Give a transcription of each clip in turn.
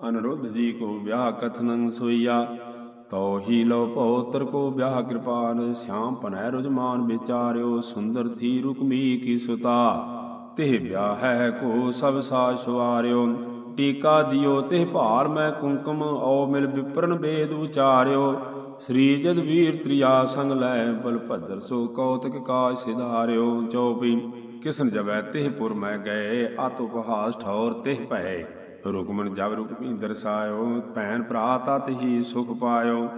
ਅਨਰੁੱਧ ਜੀ ਕੋ ਵਿਆਹ ਕਥਨੰ ਸੋਈਆ ਤੋ ਹੀ ਲੋ ਪਉਤਰ ਕੋ ਵਿਆਹ ਕਿਰਪਾਨ ਸਿਆਮ ਪਨੈ ਰੁਜਮਾਨ ਵਿਚਾਰਿਓ, ਸੁੰਦਰ ਥੀ ਰੁਕਮੀ ਕੀ ਸੁਤਾ। ਤਿਹ ਵਿਆਹ ਹੈ ਕੋ ਸਭ ਸਾਜ ਸਵਾਰਿਓ, ਟੀਕਾ ਦਿਓ ਤਿਹ ਭਾਰ ਮੈਂ ਕੁੰਕਮ, ਔ ਮਿਲ ਵਿਪਰਨ ਬੇਦ ਉਚਾਰਿਓ। ਸ੍ਰੀ ਜਦ ਵੀਰ ਤ੍ਰਿਆ ਸੰਗ ਲੈ ਬਲ ਭਦਰ ਸੋ ਕੌਤਕ ਕਾਜ ਸਿਧਾਰਿਓ। ਚੌਪੀ ਕਿਸਨ ਜਵੈ ਤਿਹ ਪੁਰ ਮੈਂ ਗਏ ਆਤ ਉਪਹਾਸ ਠੌਰ ਤਿਹ ਭੈ ਰੁਕਮਨ ਜਬ ਰੁਕਮੀ ਦਰਸਾਇਓ, ਭੈਣ ਭਰਾ ਤਤ ਹੀ ਸੁਖ ਪਾਇਓ।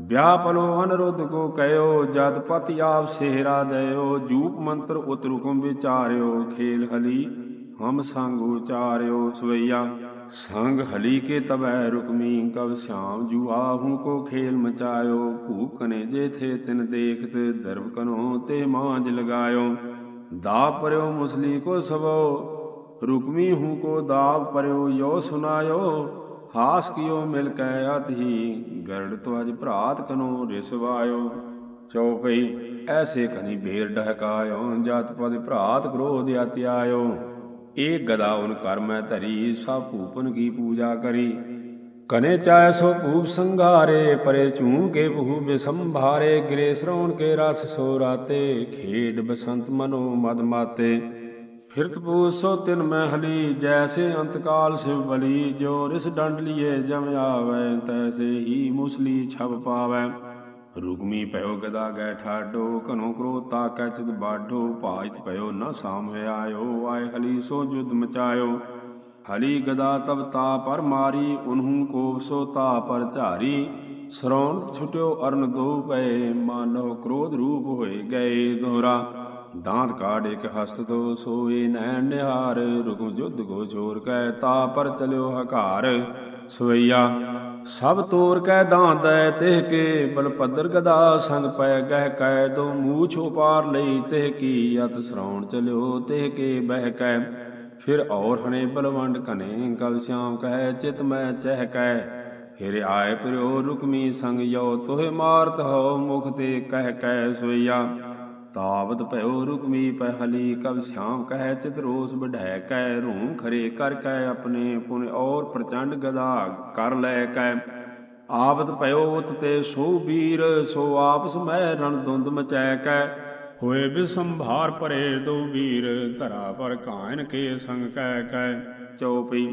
ਵਿਆਹ ਪਲੋ ਅਨਰੁੱਧ ਕੋ ਕਹਿਓ ਜਦ ਪਤਿ ਆਪ ਸੇਹਰਾ ਦਇਓ। ਜੂਪ ਮੰਤਰ ਉਤ ਰੁਕਮ ਵਿਚਾਰਿਓ, ਖੇਲ ਹਲੀ ਹਮ ਸੰਗ ਉਚਾਰਿਓ। ਸਵਈਆ, ਸੰਗ ਹਲੀ ਕੇ ਤਬੈ ਰੁਕਮੀ, ਕਬ ਸ਼ਾਮ ਜੁਆਹੂ ਕੋ ਖੇਲ ਮਚਾਇਓ। ਭੂਕਨੇ ਜੇ ਥੇ ਤਿਨ ਦੇਖਤ, ਦਰਬ ਕਨੋ ਤੇ ਮਾਂਜ ਲਗਾਇਓ। ਦਾ ਪਰਿਓ ਮੁਸਲੀ ਕੋ ਸਭੋ ਰੁਕਮੀ ਹੂੰ ਕੋ ਦਾਵ ਪਰਿਓ ਯੋ ਸੁਨਾਇਓ, ਹਾਸ ਕਿਓ ਮਿਲ ਕੈ ਅਤਹੀ ਗਰੜ ਤੁਜ ਭਰਾਤ ਕਨੋ ਰਿਸਵਾਇਓ ਚਉਪਈ ਐਸੇ ਕਨੀ ਬੇਰ ਡਹਕਾਇਓ, ਜਤ ਪਦ ਭਰਾਤ ਕ੍ਰੋਧ ਅਤਿ ਆਇਓ ਏ ਗਦਾ ਉਨ ਕਰਮੈ ਧਰੀ, ਸਭ ਭੂਪਨ ਕੀ ਪੂਜਾ ਕਰੀ। ਕਨੇ ਚਾਇ ਸੋ ਭੂਪ ਸੰਘਾਰੇ, ਪਰੇ ਚੂ ਕੇ ਭੂ ਬਿਸੰਭਾਰੇ, ਗ੍ਰੇ ਸ਼ਰਵਣ ਕੇ ਰਸ ਸੋ ਰਾਤੇ, ਖੇਡ ਬਸੰਤ ਮਨੋ ਮਦ ਮਾਤੇ। ਫਿਰਤ ਪੂਸੋ ਤਿਨ ਮੈਂ ਹਲੀ, ਜੈਸੇ ਅੰਤਕਾਲ ਸਿਵ ਬਲੀ, ਜੋ ਰਿਸ ਡੰਡ ਲਿਏ ਜਮ ਆਵੈ, ਤੈਸੇ ਹੀ ਮੁਸਲੀ ਛਬ ਪਾਵੈ। ਰੁਗਮੀ ਪਇਓ ਗਦਾ ਗੈ ਠਾਡੋ ਕਨੋ ਕ੍ਰੋਤਾ ਕਚਿਤ ਬਾਢੋ ਭਾਜਤ ਪਇਓ ਨ ਸਾਮਵੇ ਆਇਓ, ਆਏ ਹਲੀ ਸੋ ਜੁਦ ਮਚਾਇਓ। ਹਲੀ ਗਦਾ ਤਬ ਤਾ ਪਰ ਮਾਰੀ, ਉਨਹੂ ਕੋ ਸੋ ਤਾ ਪਰ ਝਾਰੀ। ਸਰੌਣ ਛੁਟਿਓ ਅਰਨ ਦੋ ਪਏ, ਮਾਨਵ ਕ੍ਰੋਧ ਰੂਪ ਹੋਏ ਗਏ ਦੋਹਰਾ ਦਾਂਤ ਕਾੜ ਇਕ ਹਸਤ ਤੋ ਸੋਏ ਨੈਣ ਨਿਹਾਰ, ਰੁਕਮ ਜੁਧ ਕੋ ਛੋਰ ਕੈ ਤਾ ਪਰ ਚਲਿਓ ਹਕਾਰ। ਸਵਈਆ, ਸਭ ਤੋਰ ਕੈ ਦਾਂਦੈ ਤਿਹ ਕੇ, ਬਲ ਪੱਦਰ ਗਦਾ ਸੰਗ ਪੈ ਗਹਿ ਕੈ, ਦੋ ਮੂਛ ਉਪਾਰ ਲਈ ਤਿਹ ਕੀ ਅਤ ਸਰਾਉਣ ਚਲਿਓ, ਤਿਹ ਕੇ ਬਹਿ ਕੈ। ਫਿਰ ਔਰ ਹਣੇ ਬਲਵੰਡ ਕਨੇ ਕਲ ਸਿਆਮ ਕਹੈ ਚਿਤ ਮੈਂ ਚਹਿ ਕੈ। ਫਿਰ ਆਏ ਪਿਰੋ ਰੁਕਮੀ ਸੰਗ ਯੋ ਤੋਹਿ ਮਾਰਤ ਹੋ ਮੁਖ ਤੇ ਕਹਿ ਕੈ ਸੋਈਆ ਤਾਵਤ ਭਇਓ ਰੁਕਮੀ ਪਹਿਲੀ ਕਬ ਸ਼ਾਮ ਕਹਿ ਚਿਤ ਰੋਸ ਵਢੈ ਕੈ ਰੂਮ ਖਰੇ ਕਰ ਕੈ ਆਪਣੇ ਪੁਨ ਔਰ ਪ੍ਰਚੰਡ ਗਦਾ ਕਰ ਲੈ ਕੈ ਆਵਤ ਭਇਓ ਉਤ ਤੇ ਸੋ ਵੀਰ ਸੋ ਆਪਸ ਮੈ ਰਣ ਦੁੰਦ ਮਚੈ ਕੈ ਹੋਏ ਬਿਸੰਭਾਰ ਭਰੇ ਦੋ ਵੀਰ ਧਰਾ ਪਰ ਕਾਇਨ ਕੇ ਸੰਗ ਕਹਿ ਕੈ ਚਉਪਈ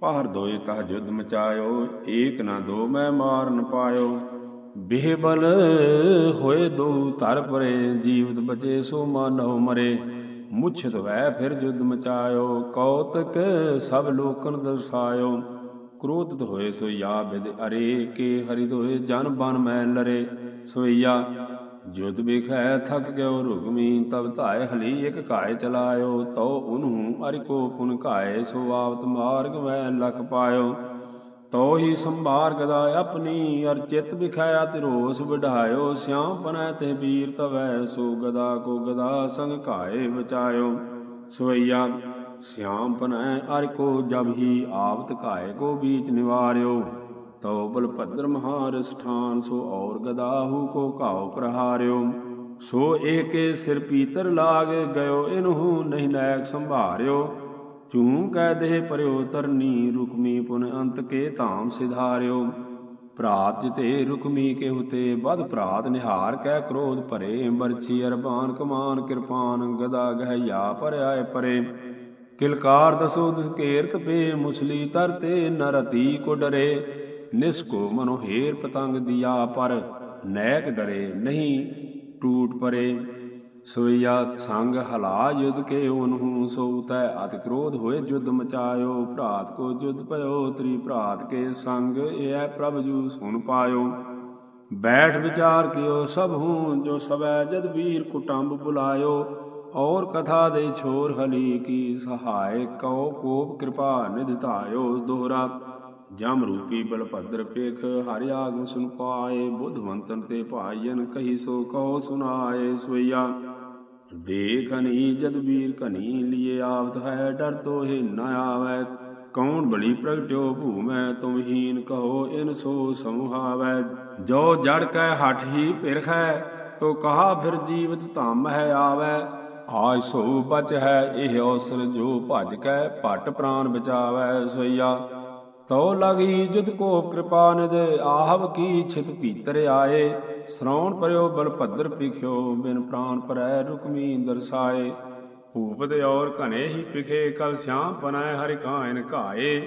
ਪਹਰ ਦੋਇ ਕਹ ਜੁਦ ਮਚਾਇਓ, ਏਕ ਨਾ ਦੋ ਮੈਂ ਮਾਰਨ ਪਾਇਓ। ਬਿਹਬਲ ਹੋਏ ਦੋ ਧਰ ਪਰੇ, ਜੀਵਤ ਬਚੇ ਸੋ ਮਾਨਵ ਮਰੇ। ਮੁਛਤ ਵੈ ਫਿਰ ਜੁਦ ਮਚਾਇਓ, ਕੌਤਕ ਸਭ ਲੋਕਨ ਦਰਸਾਇਓ। ਕ੍ਰੋਧਿਤ ਹੋਏ ਸੋ ਯਾ ਬਿਦ ਅਰੇ, ਕੇ ਹਰਿ ਦੋਏ ਜਨ ਬਨ ਮੈਂ ਲਰੇ। ਸੋਈਆ, ਜੁਦ ਬਿਖੈ ਥਕ ਗਿਓ ਰੁਗਮੀ, ਤਬ ਧਾਇ ਹਲੀ ਇਕ ਘਾਇ ਚਲਾਇਓ। ਤਉ ਉਨਹੂ ਅਰਿ ਕੋ ਪੁਨ ਘਾਇ, ਸੋ ਆਵਤ ਮਾਰਗ ਮੈਂ ਲਖ ਪਾਇਓ। ਤੋ ਹੀ ਸੰਭਾਰ ਗਦਾ ਆਪਣੀ ਅਰ ਚਿਤ ਵਿਖਾਇਆ ਤੇ ਰੋਸ ਵਢਾਇਓ ਸਿਆਮ ਪਨੈ ਤੇ ਵੀਰ ਤਵੈ, ਸੋ ਗਦਾ ਕੋ ਗਦਾ ਸੰਗ ਘਾਏ ਬਚਾਇਓ ਸਵਈਆ ਸਿਆਮ ਪਨੈ, ਅਰ ਕੋ ਜਬ ਹੀ ਆਵਤ ਘਾਏ ਕੋ ਬੀਚ ਨਿਵਾਰਿਓ। ਤਉ ਬਲ ਭਦਰ ਮਹਾਰ ਸਠਾਨ ਸੋ ਔਰ ਗਦਾਹੂ ਕੋ ਘਾਉ ਪ੍ਰਹਾਰਿਓ। ਸੋ ਏਕੇ ਸਿਰ ਪੀਤਰ ਲਾਗ ਗਇਓ, ਇਨਹੂ ਨਹੀਂ ਨਾਇਕ ਸੰਭਾਰਿਓ। ਚੂੰ ਕਹਿ ਦੇਹ ਪਰਿਓ ਤਰਨੀ, ਰੁਕਮੀ ਪੁਨ ਅੰਤ ਕੇ ਧਾਮ ਸਿਧਾਰਿਓ। ਭਰਾਤ ਜਿਤੇ ਰੁਕਮੀ ਕੇ ਹੁਤੇ ਬਦ ਭਰਾਤ ਨਿਹਾਰ ਕਹਿ ਕ੍ਰੋਧ ਭਰੇ। ਬਰਛੀ ਅਰਬਾਨ ਕਮਾਨ ਕਿਰਪਾਨ, ਗਦਾ ਗਹਿਆ ਪਰ ਪਰੇ। ਕਿਲਕਾਰ ਦਸੋ ਦਸ ਪੇ, ਮੁਸਲੀ ਤਰਤੇ ਨਰਤੀ ਕੋ ਡਰੇ। ਨਿਸਕੋ ਮਨੋ ਹੇਰ ਪਤੰਗ ਦਿਆ ਪਰ, ਨੈਕ ਡਰੇ ਨਹੀਂ ਟੂਟ ਪਰੇ। ਸੋਈਆ ਸੰਗ ਹਲਾ ਯੁਧ ਕੇ ਉਨਹੂ ਸੋ ਤੈ ਅਤ ਕ੍ਰੋਧ ਹੋਏ ਜੁਦ ਮਚਾਇਓ, ਭਰਾਤ ਕੋ ਜੁਦ ਭਇਓ, ਤ੍ਰੀ ਭਰਾਤ ਕੇ ਸੰਗ, ਇਹ ਪ੍ਰਭ ਜੂ ਸੁਨ ਪਾਇਓ। ਬੈਠ ਵਿਚਾਰ ਕਿਓ ਸਭ ਹੂੰ, ਜੋ ਸਵੈ ਜਦ ਵੀਰ ਕੁਟੰਬ ਬੁਲਾਇਓ। ਔਰ ਕਥਾ ਦੇ ਛੋਰ ਹਲੀ ਕੀ ਸਹਾਇ, ਕਉ ਕੋਪ ਕਿਰਪਾ ਨਿਧਾਇਓ ਦੋਹਰਾ। ਜਮ ਰੂਪੀ ਬਲ ਭਦਰ ਪੇਖ ਹਰਿ ਆਗਮ ਸੁਨ ਪਾਏ, ਬੁੱਧਵੰਤਨ ਤੇ ਭਾਈਨ ਕਹੀ ਸੋ ਕਉ ਸੁਨਾਏ ਸੋਈਆ। ਦੇਖਨੀ ਜਦ ਵੀਰ ਕਨੀ ਲਿਏ ਆਵਤ ਹੈ, ਡਰ ਤੋਹਿ ਨ ਆਵੈ। ਕੌਣ ਬਲੀ ਪ੍ਰਗਟਿਓ ਭੂਮੈ, ਤੁਮ ਹੀਨ ਕਹੋ ਇਨ ਸੋ ਸਮੁਹਾਵੈ। ਜੋ ਜੜ ਕੈ ਹਠ ਹੀ ਪਿਰਖੈ ਤੋ ਕਹਾ ਫਿਰ ਜੀਵਤ ਧੰਮ ਹੈ ਆਵੈ। ਆਜ ਸੋ ਬਚ ਹੈ, ਇਹ ਔਸਰ ਜੋ ਭਜ ਕੈ, ਭਟ ਪ੍ਰਾਨ ਬਚਾਵੈ ਸੋਈਆ। ਤੋ ਲਗੀ ਜੁਦ ਕੋ ਕਿਰਪਾ ਨਿਦ ਆਹਵ ਕੀ ਛਿਤ ਭੀਤਰ ਆਏ। ਸਰਾਉਣ ਪਰਿਓ ਬਲ ਭੱਦਰ ਪਿਖਿਓ ਬਿਨ ਪ੍ਰਾਨ ਪਰੈ ਰੁਕਮੀ ਦਰਸਾਏ। ਭੂਪਤ ਔਰ ਘਨੇ ਹੀ ਪਿਖੇ ਕਲ ਸਿਆਮ ਪਨੈ ਹਰਿ ਕਾਇਨ ਘਾਏ।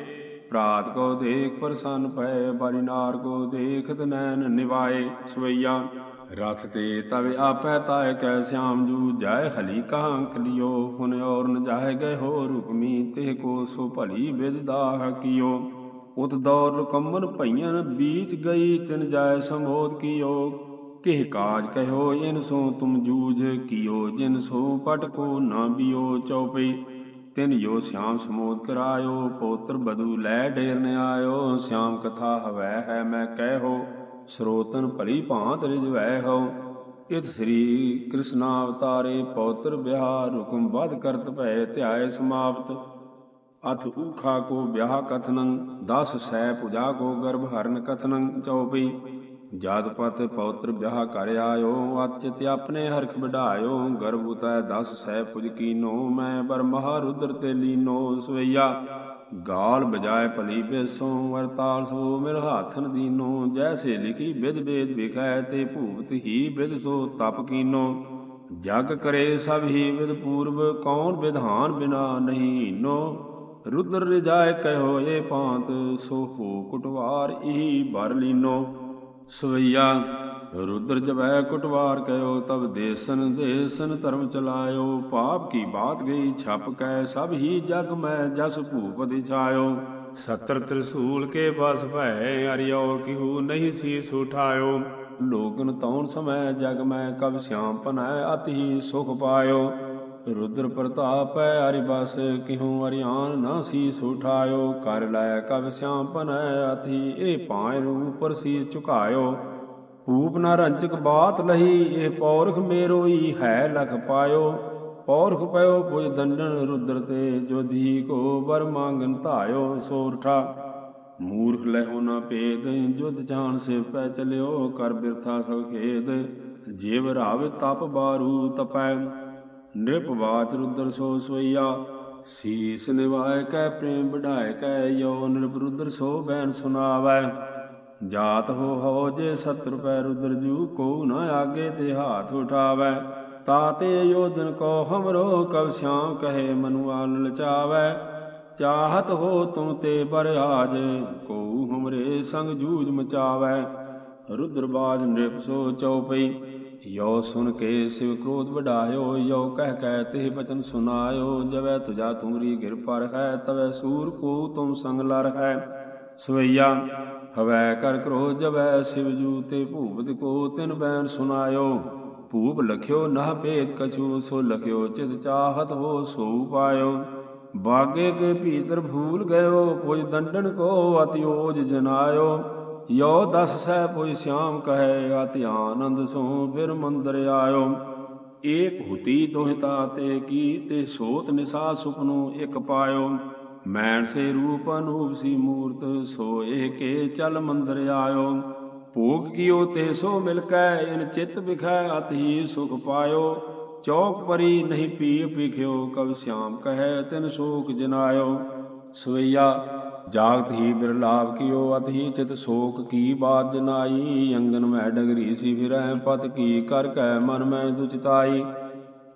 ਪ੍ਰਾਤ ਕੋ ਦੇਖ ਪ੍ਰਸੰਨ ਪੈ ਬਰਿ ਕੋ ਦੇਖਤ ਨੈਣ ਨਿਵਾਏ। ਸਵਈਆ, ਰਥ ਤੇ ਤਵੇ ਆਪੈ ਤਾਇ ਕੈ ਸਿਆਮ ਜੂ ਜਾਏ ਹਲੀ ਕਾਂਖ ਲਿਓ। ਹੁਨ ਔਰ ਨ ਜਾਏ ਗਏ ਹੋ ਰੁਕਮੀ ਤੇ ਕੋ ਸੋ ਭਲੀ ਵਿਦ ਦਾਹ ਕੀਓ। ਉਤ ਦੌਰ ਰੁਕਮਨ ਭਈਆਂ, ਬੀਤ ਗਈ ਤਿਨ ਜਾਏ ਸੰਬੋਧ ਕੀਓ। ਕਿਹ ਕਾਜ ਕਹਿਓ, ਇਨ ਸੋ ਤੁਮ ਜੂਝ ਕੀਓ, ਜਿਨ ਸੋ ਪਟ ਕੋ ਨਾ ਬਿਓ ਚਉਪਈ ਤਿਨ ਜੋ ਸਿਆਮ ਸਮੋਦ ਕਰਾਇਓ, ਪੋਤਰ ਬਦੂ ਲੈ ਡੇਰਨ ਆਇਓ। ਸਿਆਮ ਕਥਾ ਹਵੈ ਹੈ ਮੈਂ ਕਹਿਓ, ਸਰੋਤਨ ਭਲੀ ਭਾਂਤ ਰਿਜਵੈ ਹੋ ਇਤ ਸ੍ਰੀ ਕ੍ਰਿਸ਼ਨ ਅਵਤਾਰੇ, ਪੌਤਰ ਵਿਆਹ ਹੁਕਮ ਵਧ ਕਰਤ ਭੈ ਧਿਆਏ ਸਮਾਪਤ। ਅਥ ਊਖਾ ਕੋ ਵਿਆਹ ਕਥਨੰ, ਦਸ ਸੈ ਪੁਜਾ ਕੋ ਗਰਭ ਹਰਨ ਕਥਨੰ ਚਉਪਈ ਜਦ ਪਤ ਪੌਤਰ ਵਿਆਹ ਕਰ ਆਇਓ ਅਚਿਤ ਆਪਣੇ ਹਰਖ ਵਢਾਇਓ, ਗਰਭ ਉਤੈ ਦਸ ਸਹਿ ਪੁਜ ਕੀਨੋ, ਮੈਂ ਬਰ ਮਹਾਰੁਦਰ ਤੇ ਲੀਨੋ ਸਵਈਆ। ਗਾਲ ਬਜਾਏ ਭਲੀ ਬੇਸੋ, ਵਰਤਾਲ ਸੋ ਮਿਲ ਹਾਥਨ ਦੀਨੋ, ਜੈਸੇ ਲਿਖੀ ਵਿਦ ਬੇਦ ਵਿਖੈ, ਤੇ ਭੂਪਤ ਹੀ ਵਿਦ ਸੋ ਤਪ ਕੀਨੋ। ਜਗ ਕਰੇ ਸਭ ਹੀ ਵਿਦ ਪੂਰਬ, ਕੌਣ ਵਿਧਾਨ ਬਿਨਾ ਨਹੀਂ ਨੋ ਰੁਦਰ ਰਜਾਇ ਕਹਿਓ ਏ ਪਾਂਤ ਸੋ ਹੋ ਕੁਟਵਾਰ ਇਹੀ ਬਰ ਲੀਨੋ। ਸਵਈਆ ਰੁਦਰ ਜਬੈ ਕੁਟਵਾਰ ਕਯੋ ਤਬ ਦੇਸਨ ਦੇਸਨ ਧਰਮ ਚਲਾਇਓ। ਪਾਪ ਕੀ ਬਾਤ ਗਈ, ਛਪ ਕੈ, ਸਭ ਹੀ ਜਗ ਮੈਂ ਜਸ ਭੂਪਤਿ ਛਾਇਓ। ਸਤਰ ਤ੍ਰਿਸੂਲ ਕੇ ਬਸ ਭੈ, ਅਰਿਓ ਕਿਹੂ ਨਹੀਂ ਸੀ ਸੁਠਾਇਓ ਲੋਗਨ ਤੌਣ ਸਮੈ ਜਗ ਮੈਂ, ਕਬ ਸਿਆਮ ਪਨੈ, ਅਤਿ ਸੁਖ ਪਾਇਓ। ਰੁਦਰ ਪ੍ਰਤਾਪ ਹੈ ਹਰਿ ਬਸ ਕਿਹੂ ਅਰਿਆਨ ਨਾ ਸੀ ਸੁਠਾਇਓ ਕਰ ਲੈ ਕਬ ਸਿਆਮ ਪਨੈ ਅਥੀ, ਇਹ ਪਾਏ ਨੂੰ ਉਪਰ ਸੀ ਝੁਕਾਇਓ। ਭੂਪ ਨਾ ਰੰਚਕ ਬਾਤ ਲਹੀ, ਇਹ ਪੌਰਖ ਮੇਰੋਈ ਹੈ ਲਖ ਪਾਇਓ। ਪੌਰਖ ਪਇਓ ਪੁਜ ਦੰਡਨ ਰੁਦਰ ਤੇ ਜੋਧੀ ਕੋ ਬਰ ਮੰਗਨ ਧਾਇਓ ਸੋਰਠਾ। ਮੂਰਖ ਲਹਿਓ ਨਾ ਪੇਦ ਜੁਦ ਜਾਣ ਸੇ ਪੈ ਚਲਿਓ, ਕਰ ਬਿਰਥਾ ਸਭ ਖੇਦ। ਜੀਵ ਰਾਵ ਤਪ ਬਾਰੂ ਤਪੈ। ਨਿਰਪ ਨਿਰਪਵਾਚ ਰੁਦਰ ਸੋ ਸੋਈਆ ਸੀਸ ਨਿਵਾਇ ਕੈ ਪ੍ਰੇਮ ਵਢਾਇ ਕੈ ਯੋ ਨਿਰਪਰੁਦਰ ਸੋ ਬੈਨ ਸੁਨਾਵੈ ਜਾਤ ਹੋ ਹੋ ਜੇ ਸਤਰ ਪੈ ਰੁਦਰ ਜੂ, ਕੋ ਨ ਆਗੇ ਤੇ ਹਾਥ ਉਠਾਵੈ। ਤਾਤੇ ਯੋਧਨ ਕੋ ਹਮਰੋ ਕਬ ਸਿਆਮ ਕਹੇ ਮਨੁਆਲ ਲਚਾਵੈ। ਚਾਹਤ ਹੋ ਤੁਮ ਤੇ ਪਰ ਆਜ, ਕੋ ਹਮਰੇ ਸੰਗ ਜੂਝ ਮਚਾਵੈ। ਰੁਦਰਬਾਜ ਨਿਰਪ ਸੋ ਚਉਪਈ ਯੋ ਸੁਨ ਕੇ ਸਿਵ ਕ੍ਰੋਧ ਵਢਾਇਓ ਯੋ ਕਹਿ ਕਹਿ ਤੇ ਬਚਨ ਸੁਨਾਇਓ ਜਵੈ ਤੁਜਾ ਤੁਮਰੀ ਗਿਰ ਪਰ ਹੈ ਤਵੈ ਸੂਰ ਕੋ ਤੁਮ ਸੰਗ ਲਰ ਹੈ ਸਵਈਆ ਹਵੈ ਕਰ ਕਰੋ ਜਵੈ ਸਿਵ ਜੂ ਤੇ ਭੂਪਤ ਕੋ ਤਿਨ ਬੈਨ ਸੁਨਾਇਓ ਭੂਪ ਲਖਿਓ ਨਾ ਭੇਦ ਕਛੂ ਸੋ ਲਖਿਓ ਚਿਤ ਚਾਹਤ ਹੋ ਸੋ ਪਾਇਓ ਬਾਗੇ ਕੇ ਭੀਤਰ ਭੂਲ ਗਇਓ ਪੁਜ ਦੰਡਨ ਕੋ ਅਤਿ ਓਜ ਜਨਾਇਓ ਯੋ ਦਸ ਸਹਿ ਪੁਜ ਸਿਆਮ ਕਹੈ ਅਤਿ ਸੋ ਫਿਰ ਮੰਦਰ ਆਇਓ। ਏਕ ਹੁਤੀ ਦੋਹਿਤਾ ਤੇ ਕੀ ਤੇ ਸੋਤ ਨਿਸਾ ਸੁਪਨੋ ਇਕ ਪਾਇਓ। ਮੈਣ ਸੇ ਰੂਪ ਅਨੂਪ ਸੀ ਮੂਰਤ ਸੋ ਏਕੇ ਚਲ ਮੰਦਰ ਆਇਓ। ਭੋਗ ਕੀਓ ਤੇ ਸੋ ਮਿਲ ਕੈ ਇਨ ਚਿਤ ਵਿਖੈ ਅਤ ਹੀ ਸੁਖ ਪਾਇਓ। ਚੌਕ ਪਰੀ ਨਹੀਂ ਪੀ ਪਿਖਿਓ ਕਬ ਸਿਆਮ ਕਹੈ ਤਿਨ ਸ਼ੋਕ ਜਨਾਇਓ। ਸਵਈਆ ਜਾਗਤ ਹੀ ਬਿਰਲਾਪ ਕੀਓ ਹੀ ਚਿਤ ਸ਼ੋਕ ਕੀ ਬਾਤ ਜਨਾਈ? ਅੰਗਨ ਮੈਂ ਡਗਰੀ ਸੀ ਫਿਰੈ, ਪਤ ਕੀ ਕਰ ਕੈ ਮਨ ਮੈਂ ਦੁਚਿਤਾਈ?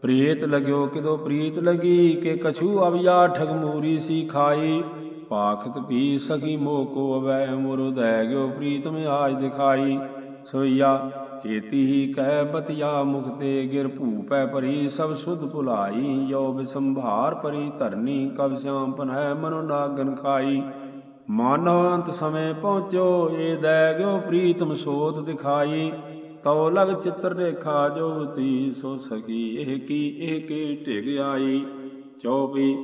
ਪ੍ਰੀਤ ਲਗਿਓ ਕਿਦੋ ਪ੍ਰੀਤ ਲਗੀ, ਕਿ ਕਛੂ ਅਵਿਆ ਠਗਮੂਰੀ ਸੀ ਖਾਈ? ਪਾਖਤ ਪੀ ਸਕੀ ਮੋਕੋ ਅਵੈ ਮੁਰਦੈ ਗਿਓ ਪ੍ਰੀਤਮ ਆਜ ਦਿਖਾਈ। ਸੋਈਆ ਏਤੀ ਹੀ ਕਹਿ ਬਤਿਆ ਮੁਖਤੇ ਗਿਰ ਭੂਪੈ ਪਰੀ ਸਭ ਸੁਧ ਭੁਲਾਈ ਜੋ ਬਿਸੰਭਾਰ ਪਰੀ ਧਰਨੀ, ਕਬ ਸਿਆਮ ਪਨੈ ਮਨੁ ਨਾਗਨ ਖਾਈ। ਮਾਨਵੰਤ ਸਮੇ ਪਹੁੰਚੋ, ਏ ਦੈ ਗਿਓ ਪ੍ਰੀਤਮ ਸੋਤ ਦਿਖਾਈ। ਤਉ ਲਗ ਚਿੱਤਰ ਰੇਖਾ ਜੋਤੀ ਸੋ ਸਕੀ, ਇਹ ਕੀ ਇਹ ਕੀ ਢਿਗ ਆਈ। ਚੌਪੀ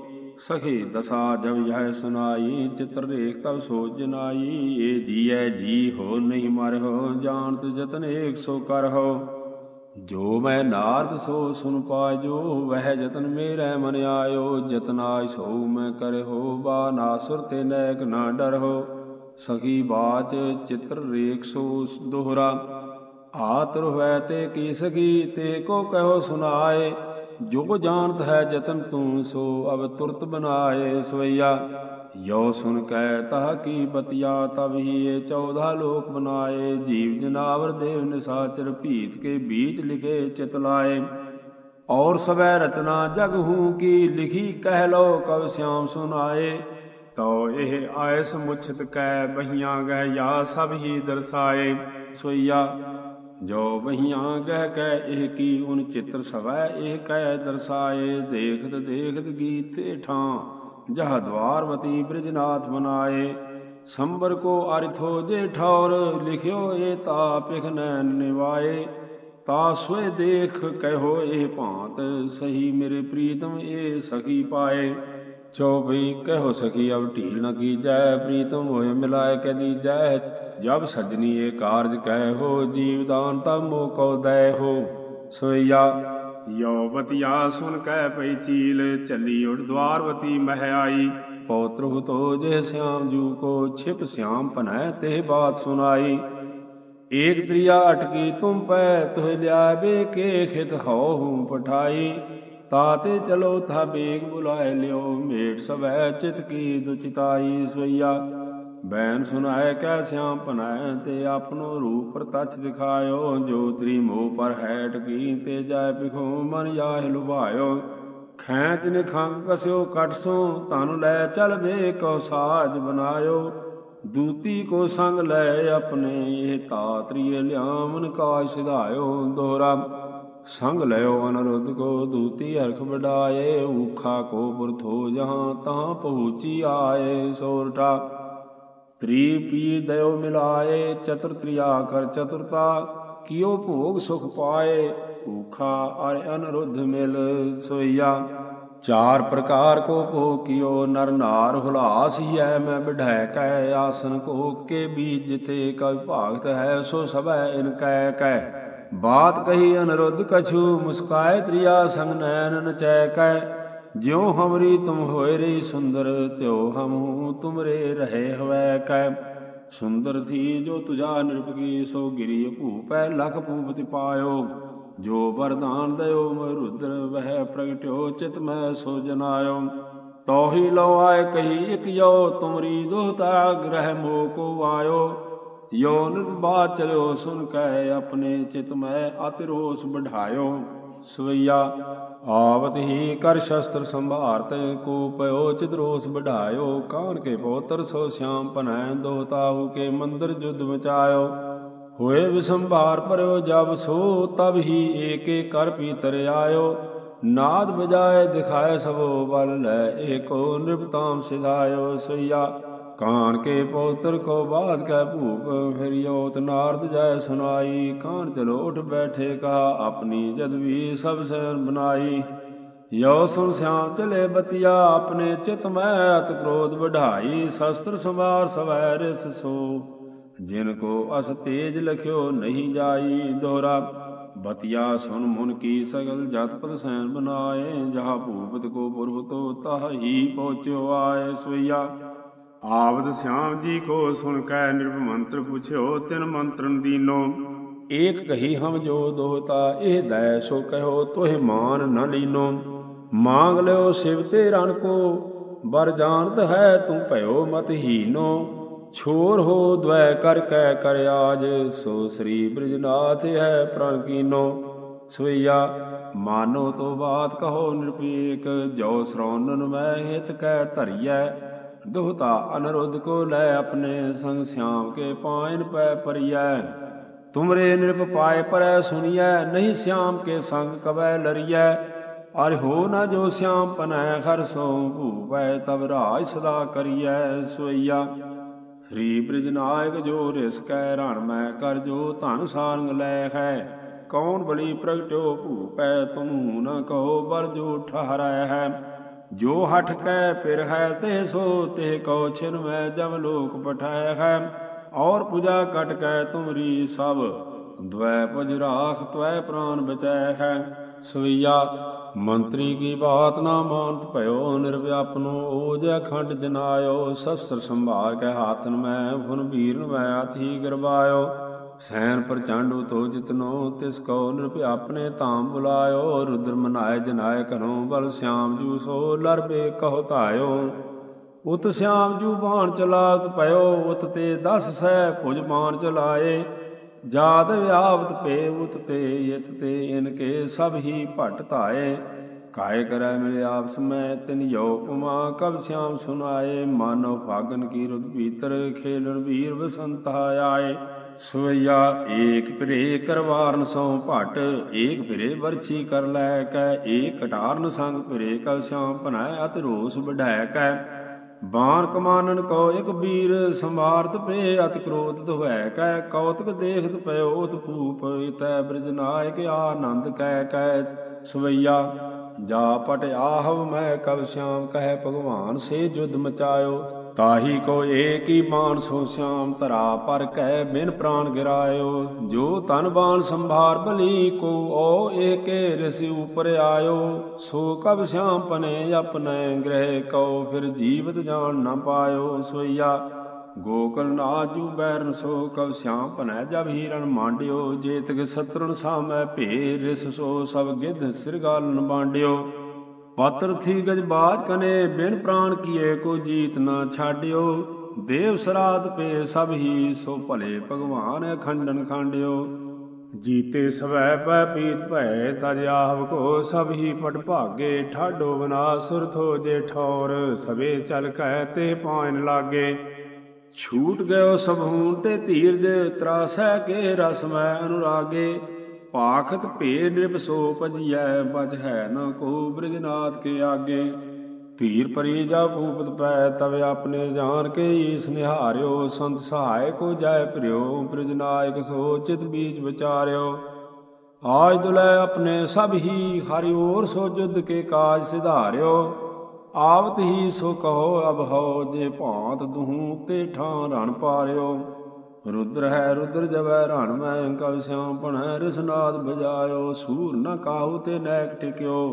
ਸਖੀ ਦਸਾ ਜਬ ਯਹ ਸੁਨਾਈ, ਚਿਤ੍ਰ ਰੇਖ ਤਬ ਸੋ ਜਨਾਈ ਏ ਜੀਐ ਜੀ ਹੋ ਨਹੀਂ ਮਰਹੁ, ਜਾਣਤ ਜਤਨ ਏਕ ਸੋ ਕਰਹੁ। ਜੋ ਮੈਂ ਨਾਰਦ ਸੋ ਸੁਨ ਪਾਜੋ ਵਹਿ ਜਤਨ ਮੇਰੇ ਮਨ ਆਇਓ। ਜਤਨਾਇ ਸੋ ਮੈਂ ਕਰਹੁ, ਬਾ ਨਾਸੁਰ ਤੇ ਨੈਕ ਨਾ ਡਰਹੁ। ਸਖੀ ਬਾਚ ਚਿਤ੍ਰ ਰੇਖ ਸੋ ਦੋਹਰਾ। ਆਤਰ ਹੋਇ ਤੇ ਕੀ ਸਖੀ, ਤੇ ਕੋ ਕਹੋ ਸੁਨਾਏ। ਜੋ ਜਾਣਤ ਹੈ ਜਤਨ ਤੂੰ, ਸੋ ਅਬ ਤੁਰਤ ਬਨਾਏ ਸਵਈਆ। ਯੋ ਸੁਨ ਕੈ, ਤਹ ਕੀ ਬਤਿਆ, ਤਬ ਹੀ ਇਹ 14 ਲੋਕ ਬਨਾਏ। ਜੀਵ ਜਨਾਵਰ ਦੇਵ ਨਿਸਾਚਰ, ਭੀਤ ਕੇ ਬੀਚ ਲਿਖੇ ਚਿਤ ਲਾਏ। ਔਰ ਸਵੈ ਰਚਨਾ ਜਗ ਹੂੰ ਕੀ, ਲਿਖੀ ਕਹਿ ਲੋ ਕਬ ਸਿਆਮ ਸੁਨਾਏ। ਤੋ ਇਹ ਆਇਸ ਮੁਛਤ ਕੈ, ਬਹੀਆਂ ਗਏ ਯਾ ਸਭ ਹੀ ਦਰਸਾਏ। ਸੋਈਆ ਜੋ ਬਹੀਆਂ ਗਹਿ ਕੈ ਇਹ ਕੀ ਉਨ ਚਿੱਤਰ ਸਵੈ, ਇਹ ਕਹਿ ਦਰਸਾਏ, ਦੇਖਤ ਦੇਖਤ ਗੀਤੇ ਠਾਂ, ਜਹ ਦਵਾਰਵਤੀ ਬ੍ਰਿਜਨਾਥ ਬਨਾਏ ਸੰਬਰ ਕੋ ਅਰਥੋ ਜੇ ਠੌਰ, ਲਿਖਿਓ ਏ ਤਾ ਪਿਖ ਨੈਣ ਨਿਵਾਏ। ਤਾ ਸੋਏ ਦੇਖ ਕਹਿਓ ਇਹ ਭਾਂਤ, ਸਹੀ ਮੇਰੇ ਪ੍ਰੀਤਮ ਏ ਸਖੀ ਪਾਏ। ਚੌਪਈ ਕਹਿਓ ਸਖੀ, ਅਬ ਢੀਲ ਨ ਕੀਜੈ, ਪ੍ਰੀਤਮ ਹੋਏ ਮਿਲਾਏ ਕਦੀ ਜੈ ਜਬ ਸਜਣੀ ਇਹ ਕਾਰਜ ਕਹਿ ਹੋ, ਜੀਵਦਾਨ ਤਬ ਮੋ ਕੋ ਦੈ ਹੋ। ਸੋਈਆ ਯੋਵਤਿਆ ਸੁਨ ਕਹਿ ਪਈ ਚੀਲ ਚੱਲੀ ਉਡ ਦਵਾਰਵਤੀ ਮਹਿ ਆਈ। ਪੌਤਰ ਹੁਤੋ ਜੇ ਸਿਆਮ ਜੂ ਕੋ, ਛਿਪ ਸਿਆਮ ਪਨੈ ਤੇ ਬਾਤ ਸੁਨਾਈ। ਏਕ ਤ੍ਰਿਆ ਅਟਕੀ ਤੁਮ ਪੈ, ਤੋਹਿ ਲਿਆਵੇ ਕੇ ਖਿਤ ਹਉ ਹੂੰ ਪਠਾਈ। ਤਾਤੇ ਚਲੋ ਥਾ ਬੇਗ ਬੁਲਾਏ ਲਿਓ, ਮੇਟ ਸਵੈ ਚਿਤ ਕੀ ਦੁਚਿਤਾਈ। ਸੋਈਆ ਬੈਨ ਸੁਨਾਏ ਕੈ ਸਿਆਮ ਪਨਾਏ ਤੇ ਆਪਨੋ ਰੂਪ ਪ੍ਰਤਛ ਦਿਖਾਇਓ, ਜੋ ਤ੍ਰੀ ਮੋਹ ਪਰ ਹੈਟ ਕੀ ਤੇ ਜਾਇ ਪਿਖੋ ਮਨ ਜਾਹਿ ਲੁਭਾਇਓ। ਖੈਂਚ ਨੇ ਖੰਗ ਕਸਿਓ ਕਟਸੋ ਤਨ ਲੈ ਚਲ ਵੇ ਕੋ ਸਾਜ ਬਨਾਇਓ। ਦੂਤੀ ਕੋ ਸੰਗ ਲੈ ਆਪਣੇ, ਇਹ ਤਾਤਰੀਏ ਲਿਆਮਨ ਕਾ ਸਿਧਾਇਓ। ਦੋਹਰਾ ਸੰਗ ਲਿਓ ਅਨਰੁੱਧ ਕੋ, ਦੂਤੀ ਹਰਖ ਵਡਾਏ, ਊਖਾ ਕੋ ਪੁਰਥੋ ਜਹਾਂ ਤਾਂ ਪਹੁੰਚੀ ਆਏ, ਸੋਰਟਾ ਤ੍ਰੀ ਪੀ ਦਇਓ ਮਿਲਾਏ, ਚਤੁਰ ਤ੍ਰਿਆ ਕਰ ਚਤੁਰਤਾ ਕਿਉ ਭੋਗ ਸੁਖ ਪਾਏ ਊਖਾ ਅਰ ਅਨਰੁੱਧ ਮਿਲ ਸੋਈਆ। ਚਾਰ ਪ੍ਰਕਾਰ ਕੋ ਭੋ ਕਿਉ ਨਰ ਨਾਰ ਹੁਲਾਸ ਹੀ ਐ, ਮੈਂ ਬਿਢੈ ਕੈ, ਆਸਨ ਕੋ ਕੇ ਬੀਜ ਜਿਤੇ ਕਵਿ ਭਾਗਤ ਹੈ, ਸੋ ਸਭੈ ਇਨ ਕੈ ਕੈ। ਬਾਤ ਕਹੀ ਅਨਰੁੱਧ ਕਛੂ, ਮੁਸਕਾਏ ਤ੍ਰਿਆ ਸੰਗ ਨੈਣ ਨਚੈ ਕੈ। ਜਿਉ ਹਮਰੀ ਤੁਮ ਹੋਏ ਰਹੀ ਸੁੰਦਰ, ਤਿਉ ਹਮੂ ਤੁਮਰੇ ਰਹੇ ਹਵੈ ਕੈ। ਸੁੰਦਰ ਥੀ ਜੋ ਤੁਜਾ ਨਿਰਪਗੀ ਸੋ ਗਿਰੀ ਭੂਪੈ ਲਖ ਪੂਪਤਿ ਪਾਇਓ। ਜੋ ਵਰਦਾਨ ਦਇਓ ਮਰੁਦਰ ਵਹਿ ਪ੍ਰਗਟਿਓ, ਚਿਤ ਮੈਂ ਸੋ ਜਨਾਇਓ। ਤੋਹੀ ਲੋ ਆਏ ਕਹੀ ਇਕ ਜੋ ਤੁਮਰੀ ਦੋਹਤਾ ਗ੍ਰਹਿ ਮੋ ਕੋ ਆਇਓ। ਯੋ ਨਿਰਬਾ ਚਲਿਓ, ਸੁਨ ਕੈ ਆਪਣੇ ਚਿਤ ਮੈਂ ਅਤਿ ਰੋਸ ਬਢਾਇਓ ਸਵਈਆ, ਆਵਤ ਹੀ ਕਰ ਸ਼ਸਤਰ ਸੰਭਾਰਤ, ਕੋ ਪਇਓ ਚਿਦਰੋਸ ਬਢਾਇਓ ਕਾਨ ਕੇ ਪੋਤਰ ਸੋ ਸਿਆਮ ਪਨੈ ਦੋਤਾਉ ਕੇ ਮੰਦਰ ਜੁਦ ਮਚਾਇਓ। ਹੋਏ ਵਿਸੰਭਾਰ ਪਰਿਓ ਜਬ ਸੋ, ਤਬ ਹੀ ਏਕੇ ਕਰ ਪੀਤਰ ਆਇਓ। ਨਾਦ ਬਜਾਏ ਦਿਖਾਏ ਸਭੋ ਬਲ ਲੈ, ਏਕੋ ਨਿਰਪਤਾਮ ਸਿਧਾਇਓ ਸਈਆ ਕਾਨ ਕੇ ਪੌਤਰ ਕੋ ਬਾਦ ਕੈ ਭੂਪ, ਫਿਰ ਨਾਰਦ ਜੈ ਸੁਨਾਈ। ਕਾਨ ਚਲੋ ਉਠ ਬੈਠੇ ਕਾ ਆਪਣੀ ਜਦ ਵੀ ਸਭ ਸੈਨ ਬਨਾਈ। ਯੋ ਸੁਨ ਸਿਆਮ ਚਲੇ ਬਤਿਆ, ਆਪਣੇ ਚਿਤ ਮੈਂ ਅਤ ਕ੍ਰੋਧ ਵਢਾਈ। ਸ਼ਸਤਰ ਸੰਵਾਰ ਸਵੈ ਰਿਸ ਸੋ, ਜਿਨ ਕੋ ਅਸ ਤੇਜ ਲਖਿਓ ਨਹੀਂ ਜਾਈ। ਦੋਹਰਾ, ਬਤਿਆ ਸੁਨ ਮੁਨ ਕੀ ਸਗਲ ਜਤ ਪਦ ਸੈਨ ਬਨਾਏ। ਜਹਾ ਭੂਪਤ ਕੋ ਪੁਰਵਤੋ ਤਹ ਹੀ ਪਹੁੰਚਿਓ ਆਏ ਸੋਈਆ ਆਵਦ ਸਿਆਮ ਜੀ ਕੋ ਸੁਨ ਕੈ ਨਿਰਭ ਮੰਤਰ ਪੁਛਿਓ, ਤਿਨ ਮੰਤਰਨ ਦੀਨੋ। ਏਕ ਕਹੀ ਹਮ ਜੋ ਦੋਤਾ, ਇਹ ਦੈ ਸੋ ਕਹੋ ਤੋਹਿ ਮਾਨ ਨ ਲੀਨੋ। ਮੰਗ ਲਿਓ ਸਿਵ ਤੇ ਰਣ ਕੋ, ਬਰ ਜਾਣਤ ਹੈ ਤੂੰ ਭਇਓ ਮਤ ਹੀਨੋ। ਛੋਰ ਹੋ ਦ્વੈ ਕਰ ਕੈ ਕਰ ਆਜ, ਸੋ ਸ੍ਰੀ ਬ੍ਰਿਜਨਾਥ ਹੈ ਪ੍ਰਣ ਕੀਨੋ। ਸਵਈਆ, ਮਾਨੋ ਤੋ ਬਾਤ ਕਹੋ ਨਿਰਪੀਕ ਜੋ ਸ਼ਰੌਨਨ ਮੈਂ ਹਿਤ ਕੈ ਧਰੀਐ। ਦੁਹਤਾ ਅਨਰੁੱਧ ਕੋ ਲੈ ਆਪਣੇ ਸੰਗ ਸਿਆਮ ਕੇ ਪਾਇਨ ਪੈ ਪਰਿਐ। ਤੁਮਰੇ ਨਿਰਪ ਪਾਏ ਪਰੈ ਸੁਣੀਐ ਨਹੀਂ ਸਿਆਮ ਕੇ ਸੰਗ ਕਵੈ ਲਰੀਐ। ਅਰ ਹੋ ਨਾ ਜੋ ਸਿਆਮ ਪਨੈ ਖਰ ਸੋ ਭੂਪੈ ਤਬ ਰਾਜ ਸਦਾ ਕਰੀਐ ਸੋਈਆ। ਸ੍ਰੀ ਬ੍ਰਿਜਨਾਇਕ ਜੋ ਰਿਸਕੈ ਰਣ ਮੈਂ ਕਰ ਜੋ ਧਨ ਸਾਰੰਗ ਲੈ ਹੈ। ਕੌਣ ਬਲੀ ਪ੍ਰਗਟਿਓ ਭੂਪੈ, ਤੁਮੂ ਨ ਕਹੋ ਬਰ ਜੋ ਠਹਰੈ ਹੈ। ਜੋ ਹਠ ਕੈ ਪਿਰ ਹੈ ਤੇ ਸੋ ਤੇ ਕਉ ਛਿਨ ਮੈਂ ਜਮ ਲੋਕ ਪਠਾਇ ਹੈ। ਔਰ ਪੁਜਾ ਕਟ ਕੈ ਤੁਮਰੀ ਸਭ ਦ્વੈ ਪੁਜ ਰਾਖ ਤਵੈ ਪ੍ਰਾਨ ਬਚੈ ਹੈ। ਸਵਈਆ, ਮੰਤਰੀ ਕੀ ਬਾਤ ਨਾ ਮਾਨਤ ਭਇਓ ਨਿਰਵਿਆਪਨੋ ਓਜ ਅਖੰਡ ਜਨਾਇਓ, ਸ਼ਸਤਰ ਸੰਭਾਰ ਕੇ ਹਾਥਨ ਮੈਂ ਫੁਨ ਵੀਰਨ ਮੈਂ ਆਥੀ ਗਰਬਾਇਓ। ਸੈਨ ਪ੍ਰਚੰਡ ਤੋ ਜਿਤਨੋ, ਤਿਸ ਕੋ ਨਿਰਭ ਆਪਣੇ ਧਾਮ ਬੁਲਾਇਓ, ਰੁਦਰ ਮਨਾਏ ਜਨਾਏ ਕਰੋ ਬਲ ਸਿਆਮ ਜੂ ਸੋ ਲਰਬੇ ਕਹੋ ਧਾਇਓ। ਉਤ ਸਿਆਮ ਜੂ ਬਾਣ ਚਲਾਵਤ ਪਇਓ, ਉਤ ਤੇ ਦਸ ਸਹਿ ਭੁਜ ਬਾਣ ਚਲਾਏ। ਜਾਤ ਵਿਆਪਤ ਪੇ, ਉਤ ਤੇ ਯਤ ਤੇ ਇਨਕੇ ਸਭ ਹੀ ਭਟ ਧਾਏ। ਕਾਇ ਕਰੈ ਮਿਲੇ ਆਪਸ ਮੈਂ, ਤਿਨ ਯੋ ਪਮਾ ਕਬ ਸਿਆਮ ਸੁਨਾਏ। ਮਾਨੋ ਫਾਗਨ ਕੀ ਰੁਦ ਭੀਤਰ, ਖੇਲਣ ਵੀਰ ਬਸੰਤ ਆਏ। ਸਵਈਆ ਏਕ ਭਰੇ ਕਰਵਾਰਨ ਸੋ ਭਟ, ਏਕ ਭਰੇ ਵਰਛੀ ਕਰ ਲੈ ਕੈ, ਏਕ ਕਟਾਰਨ ਸੰਗ ਭਰੇ ਕਬ ਸਿਆਮ ਭਨਾਇ ਅਤ ਰੋਸ ਵਢਾਇ ਕੈ। ਬਾਣ ਕਮਾਨਨ ਕੋ ਇਕ ਵੀਰ ਸੰਭਾਰਤ ਪੇ ਅਤ ਕ੍ਰੋਧਿਤ ਹੋਇ ਕੈ। ਕੌਤਕ ਦੇਖਤ ਪਇਓ ਉਤ ਭੂਪ ਤੈ ਬ੍ਰਿਜ ਨਾਇਕ ਆਨੰਦ ਕੈ ਕੈ। ਸਵਈਆ, ਜਾ ਪਟ ਆਹਵ ਮੈਂ ਕਬ ਸ਼ਾਮ, ਕਹੈ ਭਗਵਾਨ ਸੇ ਜੁਦ ਮਚਾਇਓ। ਤਾਹੀ ਕੋ ਏਕ ਹੀ ਬਾਣ ਸੋ ਸ਼ਿਆਮ ਧਰਾ ਪਰ ਕਹਿ ਬਿਨ ਪ੍ਰਾਨ ਗਿਰਾਇਓ, ਜੋ ਤਨ ਬਾਣ ਸੰਭਾਰ ਬਲੀ ਕੋ, ਓ ਏਕੇ ਰਿਸ ਉਪਰ ਆਇਓ। ਸੋ ਕਬ ਸ਼ਾਮ ਪਨੇ ਆਪਨੇ ਗ੍ਰਹਿ ਕਉ, ਫਿਰ ਜੀਵਤ ਜਾਣ ਨਾ ਪਾਇਓ ਸੋਈਆ। ਗੋਕਲ ਨਾਜੂ ਬੈਰਨ, ਸੋ ਕਬ ਸਿਆਮ ਭਨੈ ਜਬ ਹੀਰਨ ਮਾਂਡਿਓ। ਜੇਤਕ ਸਤਰਣ ਸਾਮੈ ਭੇ ਰਿਸ ਸੋ ਸਭ ਗਿਧ ਸਿਰਗਾਲਨ ਬਾਂਡਿਓ। ਪਾਤਰ ਥੀ ਗਜ ਬਾਜ ਕਨੇ, ਬਿਨ ਪ੍ਰਾਣ ਕੀਏ ਕੋ ਜੀਤ ਨਾ ਛਾਡਿਓ। ਦੇਵ ਸਰਾਤ ਪੇ ਸਭ ਹੀ, ਸੋ ਭਲੇ ਭਗਵਾਨ ਖੰਡਨ ਖਾਂਡਿਓ। ਜੀਤੇ ਸਵੈ ਪੈ ਪੀਤ ਭੈ, ਤਜ ਆਹਵ ਕੋ ਸਭ ਹੀ ਪਟ ਭਾਗੇ। ਠਾਡੋ ਬਨਾ ਸੁਰਥੋ ਜੇ ਠੌਰ, ਸਵੇ ਚਲ ਕਹਿ ਤੇ ਪਾਇਨ ਲਾਗੇ। ਛੂਟ ਗਇਓ ਸਭੂਨ ਤੇ ਧੀਰਜ, ਤਰਾਸੈ ਕੇ ਰਸ ਮੈਂ ਅਨੁਰਾਗੇ। ਪਾਖਤ ਭੇ ਨਿਰਭ ਸੋ ਪਜੀਐ ਬਚ ਹੈ ਨ ਕੋ ਬ੍ਰਿਜਨਾਥ ਕੇ ਆਗੇ। ਧੀਰ ਪਰੀ ਜਾ ਭੂਪਤ ਪੈ, ਤਵ ਆਪਣੇ ਜਾਣ ਕੇ ਈਸ ਨਿਹਾਰਿਓ। ਸੰਤ ਸਹਾਇ ਕੋ ਜਾਇ ਭਰਿਓ, ਬ੍ਰਿਜਨਾਇਕ ਸੋ ਚਿਤ ਬੀਜ ਵਿਚਾਰਿਓ। ਆਜ ਦੁਲੈ ਆਪਣੇ ਸਭ ਹੀ ਹਰਿ ਓਰ ਸੋ ਜੁਦ ਕੇ ਕਾਜ ਸਿਧਾਰਿਓ। ਆਵਤ ਹੀ ਸੋ ਕਹੋ ਅਬ ਹੋ ਜੇ ਭਾਂਤ ਦੁਹੂ ਤੇ ਠਾਂ ਰਣ ਪਾਰਿਓ। ਰੁਦਰ ਹੈ, ਰੁਦਰ ਜਵੈ ਰਣ ਮੈਂ ਕਵ ਸਿਆਮ ਪਣੈ ਰਿਸਨਾਦ ਬਜਾਇਓ, ਸੂਰ ਨ ਕਾਹੂ ਤੇ ਨੈਕ ਟਿਕਿਓ।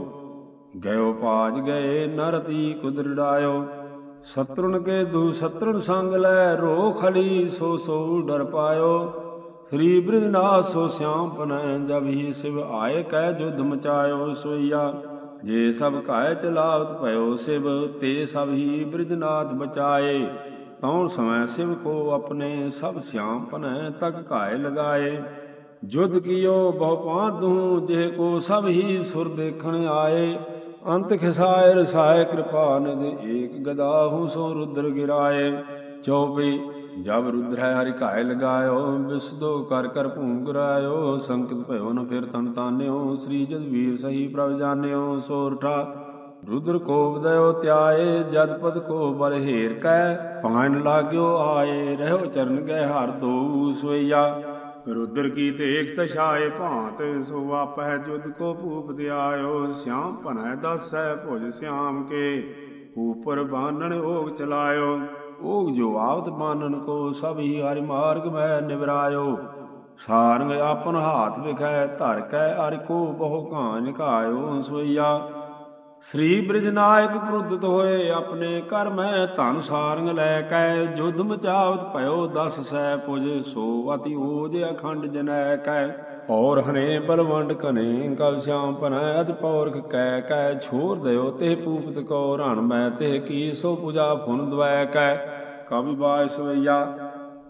ਗਇਓ ਪਾਜ ਗਏ ਨਰਤੀ ਕੁਦਰੜਾਇਓ ਸਤਰੁਣ ਕੇ ਦੂ ਸਤਰੁਣ ਸੰਗ ਲੈ ਰੋ ਖਲੀ ਸੋ ਸੋ ਡਰ ਪਾਇਓ। ਸ੍ਰੀ ਬ੍ਰਿਜਨਾਥ ਸੋ ਸਿਆਮ ਪਨੈ ਜਬ ਹੀ ਸਿਵ ਆਏ ਕਹਿ ਜੁਧ ਮਚਾਇਓ ਸੋਈਆ। ਜੇ ਸਭ ਕਾਇ ਚਲਾਵਤ ਭਇਓ ਸਿਵ, ਤੇ ਸਭ ਹੀ ਬ੍ਰਿਜਨਾਥ ਬਚਾਏ। ਤਉ ਸਮੈ ਸਿਵ ਕੋ ਆਪਣੇ ਸਭ ਸਿਆਮ ਪਨੈ ਤਕ ਕਾਇ ਲਗਾਏ। ਜੁਧ ਕੀਓ ਬਹੁ ਪਾਂਧੂ ਜੇ ਕੋ ਸਭ ਹੀ ਸੁਰ ਦੇਖਣ ਆਏ। ਅੰਤ ਖਿਸਾਇ ਰਸਾਇ ਕਿਰਪਾ ਨਿਧ ਏਕ ਗਦਾਹੂ ਸੋ ਰੁਦਰ ਗਿਰਾਏ। ਚੌਪੀ ਜਬ ਰੁਦਰ ਹੈ ਹਰਿ ਕਾਇ ਲਗਾਇਓ ਵਿਸਦੋ ਕਰ ਕਰ ਭੂੰਗਰਾਇਓ ਸੰਕਟ ਭਇਓ ਨ ਫਿਰ ਤਨ ਤਾਨਿਓ, ਸ੍ਰੀ ਜਦ ਵੀਰ ਸਹੀ ਪ੍ਰਭ ਜਾਣਿਓ ਸੋਰਠਾ ਰੁਦਰ ਕੋ ਬਦਇਓ ਧਿਆਏ ਜਦ ਪਦ ਕੋ ਬਰ ਹੇਰ ਕੈ। ਪਾਣ ਲਾਗਿਓ ਆਏ, ਰਹਿਓ ਚਰਨ ਗਏ ਹਰ ਦੋ ਸੋਈਆ। ਰੁਦਰ ਕੀ ਤੇਖ ਤਛਾਏ ਭਾਂਤ, ਸੋ ਆਪਹਿ ਜੁਦ ਕੋ ਭੂਪ ਦਿਆਇਓ। ਸਿਆਮ ਭਨੈ ਦਸੈ ਭੁਜ ਸਿਆਮ ਕੇ, ਉਪਰ ਬਾਨਣ ਓਗ ਚਲਾਇਓ। ਓਗ ਜੋ ਆਵਤ ਬਾਨਣ ਕੋ, ਸਭ ਹੀ ਹਰਿ ਮਾਰਗ ਮੈਂ ਨਿਵਰਾਇਓ। ਸਾਰੰਗ ਆਪਨ ਹਾਥ ਵਿਖੈ, ਧਰ ਕੈ ਅਰ ਕੋ ਬਹੁ ਘਾਂ ਨਿਕਾਇਓ ਸੋਈਆ। ਸ੍ਰੀ ਬ੍ਰਿਜਨਾਇਕ ਕ੍ਰੁੱਧਤ ਹੋਏ ਆਪਣੇ ਘਰ ਮੈਂ ਧਨ ਸਾਰੰਗ ਲੈ ਕੈ ਜੁਧ ਮਚਾਵਤ ਭਇਓ ਦਸ ਸੈ ਪੁਜ, ਸੋ ਅਤੀ ਓਜ ਅਖੰਡ ਜਨੈ ਕੈ। ਔਰ ਹਨੇ ਬਲਵੰਡ ਕਨੇ ਕਲ ਸ਼ਾਮ ਪਨੈ ਅਜ ਪੌਰਖ ਕੈ ਕੈ, ਛੋਰ ਦਿਓ ਤੇ ਪੂਪਤ ਕੋ ਰਣ ਮੈਂ ਤੇ ਕੀ, ਸੋ ਪੂਜਾ ਫੁਨ ਦਵੈ ਕੈ। ਕਵਿ ਬਾਇ ਸਵਈਆ,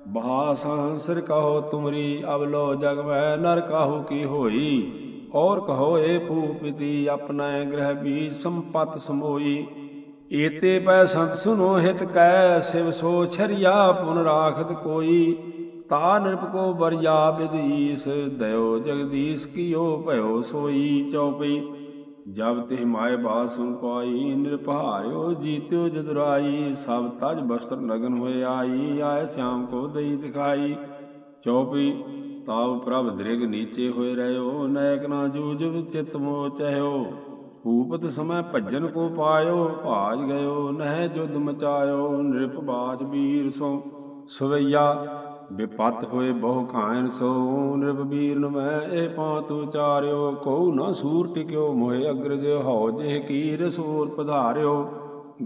ਬਹਾ ਸੰਸਰ ਕਹੋ ਤੁਮਰੀ ਅਬ ਲੋ ਜਗ ਮੈਂ ਨਰ ਕਾਹੂ ਕੀ ਹੋਈ। ਔਰ ਕਹੋ ਏ ਭੂਪਤੀ, ਆਪਣਾ ਗ੍ਰਹਿ ਬੀਜ ਸੰਪਤ ਸਮੋਈ। ਏਤੇ ਪੈ ਸੰਤ ਸੁਨੋ ਹਿਤ ਕੈ, ਸਿਵ ਸੋ ਛਰਿਆ ਪੁਨ ਰਾਖਤ ਕੋਈ। ਤਾ ਨਿਰਪ ਕੋ ਵਰਿਆ ਵਿਦੀਸ ਦਇਓ ਜਗਦੀਸ਼ ਕੀਓ ਭਇਓ ਸੋਈ ਚਉਪਈ ਜਬ ਤੇ ਮਾਇ ਬਾਤ ਸੁਨ ਪਾਈ ਨਿਰਭਾਰਿਓ ਜੀਤਿਓ ਜਦੁਰਾਈ। ਸਭ ਤਜ ਬਸਤਰ ਲਗਨ ਹੋਏ ਆਈ, ਆਏ ਸਿਆਮ ਕੋ ਦਈ ਦਿਖਾਈ। ਚਉਪਈ ਤਾਵ ਪ੍ਰਭ ਦ੍ਰਿਗ ਨੀਚੇ ਹੋਏ ਰਹਿਓ, ਨੈਕ ਨਾ ਜੂਜੁ ਚਿਤ ਮੋ ਚਹਿਓ ਭੂਪਤ ਸਮੈ ਭੱਜਨ ਕੋ ਪਾਇਓ, ਭਾਜ ਗਇਓ, ਨਹਿ ਜੁਦ ਮਚਾਇਓ, ਨਿਰਪ ਬਾਜ ਵੀਰ ਸੋ। ਸਵਈਆ ਵਿਪਤ ਹੋਏ ਬਹੁ ਖਾਇਨ ਸੋ, ਨਿਰਪ ਵੀਰਨ ਮੈਂ ਇਹ ਪਾਤ ਉਚਾਰਿਓ। ਕੋ ਨਾ ਸੂਰ ਟਿਕਿਓ, ਮੋਹਿ ਅਗਰਜ ਹਉ, ਜਿਹ ਕੀਰ ਸੂਰ ਪਧਾਰਿਓ।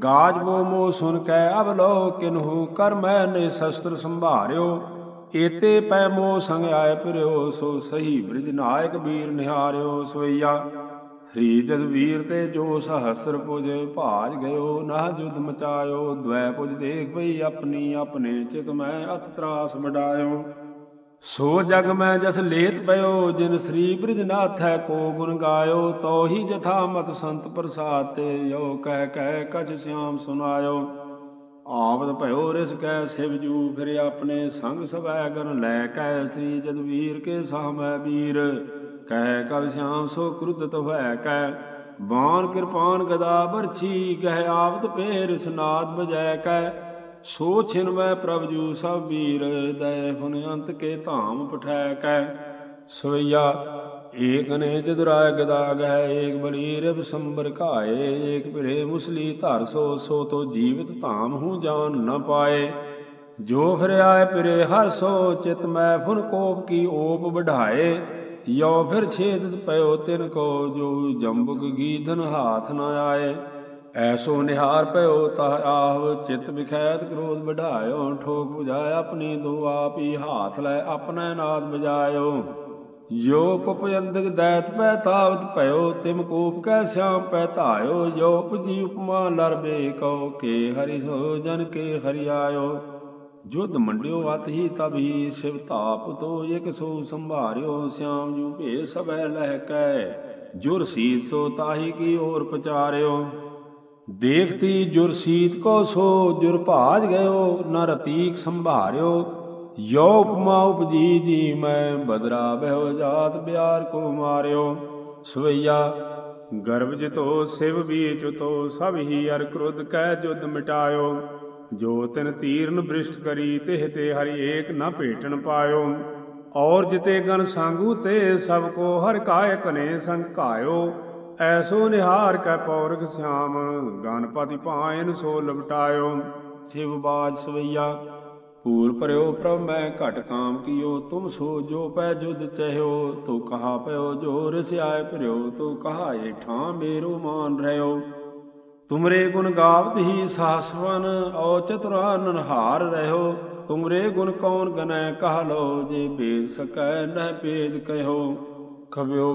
ਗਾਜ ਬੋ ਮੋ ਸੁਨ ਕੈ ਅਬ ਲੋ ਕਿਨਹੂ ਕਰ ਮੈਂ ਨੇ ਸ਼ਸਤਰ ਸੰਭਾਰਿਓ। ਏਤੇ ਪੈ ਮੋ ਸੰਗ ਆਏ ਪਿਰਿਓ ਸੋ ਸਹੀ ਬ੍ਰਿਜ ਨਾਇਕ ਵੀਰ ਨਿਹਾਰਿਓ ਸਵਈਆ। ਸ੍ਰੀ ਜਦ ਵੀਰ ਤੇ ਜੋ ਸਹਸਰ ਪੁਜ ਭਾਜ ਗਇਓ ਨਾ ਜੁਦ ਮਚਾਇਓ ਦ્વੈ ਪੁਜ ਦੇਖ ਪਈ ਆਪਣੀ ਆਪਣੇ ਚਿਤ ਮੈਂ ਅਤ ਤਰਾਸ ਮਡਾਇਓ ਸੋ ਜਗ ਮੈਂ ਜਸ ਲੇਤ ਪਇਓ, ਜਿਨ ਸ੍ਰੀ ਬ੍ਰਿਜ ਨਾਥੈ ਕੋ ਗੁਣ ਗਾਇਓ ਤੋਹੀ ਜਥਾ ਮਤ ਸੰਤ ਪ੍ਰਸਾਦ ਤੇ ਯੋ ਕਹਿ ਕਹਿ ਕਛ ਸਿਆਮ ਸੁਨਾਇਓ ਆਵਦ ਭਇਓ ਰਿਸ ਕੈ ਸਿਵ ਫਿਰ ਆਪਣੇ ਸੰਗ ਸਵੈ ਗਨ ਲੈ ਕੈ ਸ੍ਰੀ ਜਦਵੀਰ ਕੇ ਸਾਹਮੈ ਵੀਰ ਕਹਿ ਕਬ ਸਿਆਮ ਸੋ ਕ੍ਰੁੱਧਤ ਹੋਇ ਕੈ, ਬਾਣ ਕਿਰਪਾਨ ਗਦਾ ਬਰਛੀ ਗਹਿ ਆਵਤ ਪੇਰ ਸਨਾਦ ਬਜੈ ਕੈ। ਸੋ ਛਿਨ ਮੈਂ ਪ੍ਰਭ ਜੂ ਸਭ ਵੀਰ ਦਇ ਹੁਨ ਅੰਤ ਕੇ ਧਾਮ ਪਠੈ ਕੈ। ਸੋਇਆ ਏਕ ਨੇ ਜਦਰਾਇ ਗਦਾ ਗਹਿ ਏਕ ਬਲੀ ਰਬ ਸੰਬਰ ਘਾਏ, ਏਕ ਭਰੇ ਮੁਸਲੀ ਧਰ ਸੋ ਸੋ ਤੋ ਜੀਵਤ ਧਾਮ ਹੂੰ ਜਾਨ ਨ ਪਾਏ। ਜੋ ਫਿਰਿਆਏ ਪਿਰੇ ਹਰ ਸੋ, ਚਿਤ ਮੈਂ ਫੁਨ ਕੋਪ ਕੀ ਓਪ ਵਢਾਏ। ਯੋ ਫਿਰ ਛੇਦਤ ਪਇਓ ਤਿਨ ਕੋ, ਜੋ ਜੰਬੁਕ ਗੀਧਨ ਹਾਥ ਨ ਆਏ। ਐਸੋ ਨਿਹਾਰ ਪਇਓ ਤਾ ਆਹਵ ਚਿਤ ਵਿਖੈਤ ਕ੍ਰੋਧ ਵਢਾਇਓ। ਠੋਕ 부ਝਾਇ ਆਪਣੀ ਦੋ, ਆਪ ਹੀ ਹਾਥ ਲੈ, ਆਪਣਾ ਨਾਦ ਬਜਾਇਓ ਜੋ ਕੁਪ ਦੈਤ ਪੈ ਤਾਵਤ ਭਇਓ, ਤਿਮ ਕੋਪ ਕੈ ਸਿਆਮ ਪੈ ਧਾਇਓ, ਜੋ ਉਪਜੀ ਉਪਮਾ ਲਰਬੇ ਕਉ ਕੇ ਹਰਿ ਸੋ ਜਨ ਕੇ ਹਰਿ ਆਇਓ। ਜੁਧ ਮੰਡਿਓ ਅਤ ਹੀ ਤਭੀ ਸਿਵ ਤਾਪ ਤੋ ਇਕ ਸੋ ਸੰਭਾਰਿਓ, ਸਿਆਮ ਜੂ ਭੇ ਸਭੈ ਲਹਿ ਕੈ। ਜੁਰ ਸੀਤ ਸੋ ਤਾਹੀ ਕੀ ਔਰ ਪਚਾਰਿਓ। ਦੇਖਤੀ ਜੁਰ ਸੀਤ ਕੋ ਸੋ, ਜੁਰ ਭਾਜ ਗਇਓ ਨ ਰਤੀਕ ਸੰਭਾਰਿਓ। ਯੋ ਉਪਮਾ ਉਪਜੀ ਜੀ, ਮੈਂ ਬਦਰਾ ਬਹਿਓ ਜਾਤ ਬਿਆਰ ਕੋ ਮਾਰਿਓ। ਸਵਈਆ, ਗਰਭ ਜਿਤੋ ਸਿਵ ਬੀਚ ਤੋ ਸਭ ਹੀ ਅਰ ਕ੍ਰੋਧ ਕਹਿ ਜੁਦ ਮਿਟਾਇਓ। ਜੋ ਤਿਨ ਤੀਰਨ ਬ੍ਰਿਸ਼ਟ ਕਰੀ, ਤਿਹ ਤੇ ਹਰੀ ਏਕ ਨ ਭੇਟਣ ਪਾਇਓ। ਔਰ ਜਿਤੇ ਗਨ ਸੰਗੂ, ਤੇ ਸਭ ਕੋ ਹਰ ਕਾਇ ਕਨੇ ਸੰਕਾਇਓ ਐਸੋ ਨਿਹਾਰ ਕੈ ਪੌਰਖ ਸਿਆਮ ਗਨਪਤੀ ਭਾਇਨ ਸੋ ਲਪਟਾਇਓ। ਸ਼ਿਵ ਬਾਜ ਸਵਈਆ ਪੂਰ ਭਰਿਓ ਪ੍ਰਭ, ਮੈਂ ਘਟ ਕਾਮ ਕੀਓ, ਤੁਮ ਸੋ ਜੋ ਪੈ ਜੁਦ ਚਹਿਓ, ਤੋ ਕਹਾ ਪਇਓ ਜੋ ਰਿਸ ਭਰਿਓ, ਤੋ ਕਹਾ ਏਠਾਂ ਠਾਂ ਮੇਰੋ ਮਾਨ ਰਹਿਓ। ਤੁਮਰੇ ਗੁਣ ਗਾਵਤ ਹੀ ਸਾਸਵਨ ਔ ਚਤੁਰਾਨਨ ਹਾਰ ਰਹਿਓ। ਤੁਮਰੇ ਗੁਣ ਕੌਣ ਗਨੈ ਕਹ ਲੋ ਜੇ ਭੇਦ ਸਕੈ, ਨਹਿ ਭੇਦ ਕਹਿਓ। ਖਬਿਓ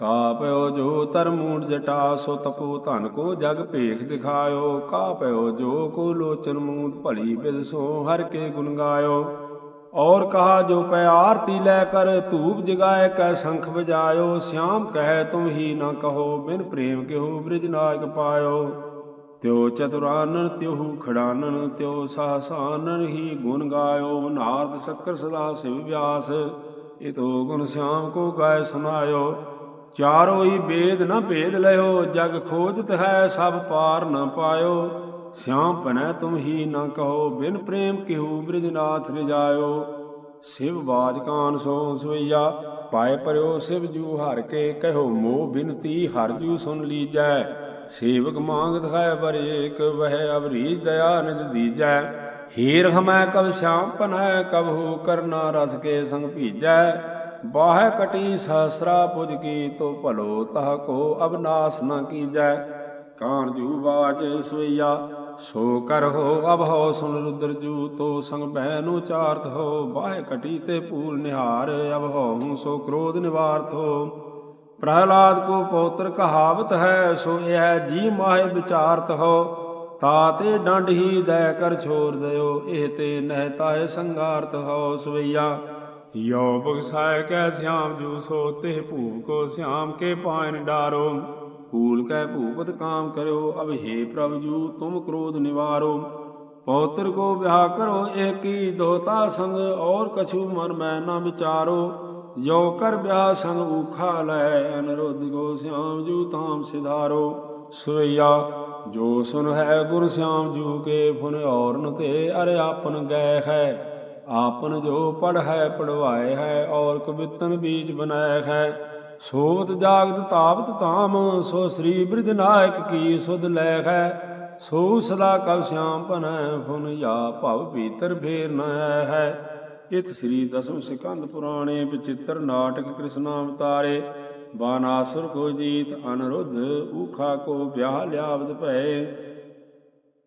ਬਾਇਸਵਈਆ ਕਾਪਿਓ ਜੋ ਤਰਮੂੜ ਜਟਾ, ਸੋ ਤਪੋ ਧਨ ਕੋ ਜਗ ਭੇਖ ਦਿਖਾਇਓ। ਕਾ ਕਾਪਿਓ ਜੋ ਕੋ ਲੋਚਨ ਮੂਦ ਭਲੀ ਬਿਦ ਸੋ ਹਰ ਕੇ ਗੁਣ ਗਾਇਓ। ਔਰ ਕਹਾ, ਜੋ ਪੈ ਆਰਤੀ ਲੈ ਕਰ, ਧੂਪ ਜਗਾਏ ਕੈ ਸੰਖ ਬਜਾਇਓ ਸਿਆਮ ਕਹਿ, ਤੁਮ ਹੀ ਨਾ ਕਹੋ, ਬਿਨ ਪ੍ਰੇਮ ਕਿਹੋ ਬ੍ਰਿਜ ਨਾਇਕ ਪਾਇਓ। ਤਿਉ ਚਤੁਰਾਨਨ, ਤਿਉ ਖੜਾਨਨ, ਤਿਉ ਸਹਸਾਨਨ ਹੀ ਗੁਣ ਗਾਇਓ। ਨਾਰਦ ਸ਼ੱਕਰ ਸਦਾ ਸਿਵ ਵਿਆਸ, ਇਤੋ ਗੁਣ ਸਿਆਮ ਕੋ ਗਾਇ ਸੁਨਾਇਓ ਚਾਰੋ ਹੀ ਵੇਦ ਨਾ ਭੇਦ ਲਿਓ ਜਗ ਖੋਜਤ ਹੈ ਸਭ ਪਾਰ ਨਾ ਪਾਇਓ। ਸਿਆਮ ਭਨੈ ਤੁਮ ਹੀ ਨ ਕਹੋ, ਬਿਨ ਪ੍ਰੇਮ ਕਿਹੂ ਬ੍ਰਿਜਨਾਥ ਰਜਾਇਓ ਸਿਵ ਬਾਜ ਕਾਨ ਸੋ ਸਵਈਆ ਪਾਏ ਪਰਿਓ ਸਿਵ ਜੂ ਹਰ ਕੇ ਕਹੋ ਮੋ ਬਿਨਤੀ ਹਰ ਜੂ ਸੁਨ ਲੀਜੈ। ਸੇਵਕ ਮੰਗਤ ਹੈ ਪਰ ਏਕ ਵਹਿ ਅਵਰੀ ਦਇਆ ਨਿਜ ਦੀਜੈ। ਹੀਰ ਹਮੈ ਕਬ ਸ਼ਾਮ ਪਨੈ ਕਬਹੂ ਕਰਨਾ ਰਸ ਕੇ ਸੰਗ ਭੀਜੈ। ਬਾਹ ਕਟੀ ਸਹਸਰਾ ਪੁਜ ਕੀ ਤੋ ਭਲੋ ਤਹ ਕੋ ਅਬਨਾਸ ਨ ਕੀਜੈ। ਕਾਣ ਜੂ ਬਾਚ ਸੋਈਆ ਸੋ ਕਰ ਹੋ ਅਬ ਹੋ ਸੁਨ ਰੁਦਰ ਜੂ, ਤੋ ਸੰਗ ਬਹਿ ਚਾਰਤ ਹੋ। ਬਾਹ ਕਟੀ ਤੇ ਪੂਲ ਨਿਹਾਰ ਅਬ ਹੋ ਸੋ ਕ੍ਰੋਧ ਨਿਵਾਰਤ ਹੋ। ਪ੍ਰਹਲਾਦ ਕੋ ਪੌਤਰ ਕਹਾਵਤ ਹੈ, ਸੋ ਇਹ ਜੀ ਮਾਹਿ ਵਿਚਾਰਤ ਹੋ। ਤਾਤੇ ਡੰਡ ਹੀ ਦੈ ਕਰ ਛੋਰ ਦਿਓ, ਇਹ ਤੇ ਨਹਿ ਤਾਏ ਸੰਗਾਰਤ ਹੋ ਸਵਈਆ। ਯੋ ਬਗਸਾਇ ਕੈ ਸਿਆਮ ਜੂ ਸੋ ਤੇ ਭੂਪ ਕੋ ਸਿਆਮ ਕੇ ਪਾਇਨ ਡਾਰੋ। ਫੂਲ ਕੈ ਭੂਪਤ ਕਾਮ ਕਰਿਓ, ਅਬ हे ਪ੍ਰਭ ਜੂ ਤੁਮ ਕ੍ਰੋਧ ਨਿਵਾਰੋ। ਪੌਤਰ ਕੋ ਵਿਆਹ ਕਰੋ, ਏਕੀ ਦੋਤਾ ਸੰਗ, ਔਰ ਕਛੂ ਮਨ ਮੈਂ ਨਾ ਵਿਚਾਰੋ। ਜੋ ਕਰ ਵਿਆਹ ਸੰਗ ਉਖਾ ਲੈ, ਅਨਰੁੱਧ ਕੋ ਸਿਆਮ ਜੂ ਤਾਮ ਸਿਧਾਰੋ। ਸਵਈਆ ਜੋ ਸੁਨ ਹੈ ਗੁਰ ਸਿਆਮ ਜੂ ਕੇ, ਫੁਨ ਔਰਨ ਤੇ ਅਰ ਆਪਨ ਗਏ ਹੈ। ਆਪਨ ਜੋ ਪੜ ਹੈ ਪੜਵਾਏ ਹੈ, ਔਰ ਕਵਿਤਨ ਬੀਜ ਬਨਾਏ ਹੈ। ਸੋਵਤ ਜਾਗਤ ਤਾਪਤ ਤਾਮ ਸੋ ਸ੍ਰੀ ਬ੍ਰਿਜ ਨਾਇਕ ਕੀ ਸੁਧ ਲੈ ਹੈ। ਸੋ ਸਦਾ ਕਲ ਸਿਆਮ ਪਨੈ ਫੁਨ ਯਾ ਭਵ ਭੀਤਰ ਫੇਰ ਨ ਹੈ ਇਤ ਸ੍ਰੀ ਦਸਮ ਸਿਕੰਦ ਪੁਰਾਣੇ ਵਿਚਿਤ੍ਰ ਨਾਟਕ ਕ੍ਰਿਸ਼ਨਾ ਅਵਤਾਰੇ ਬਾਨਾਸੁਰ ਕੋ ਜੀਤ ਅਨਰੁੱਧ, ਊਖਾ ਕੋ ਵਿਆਹ ਲਿਆਵਦ ਭਏ।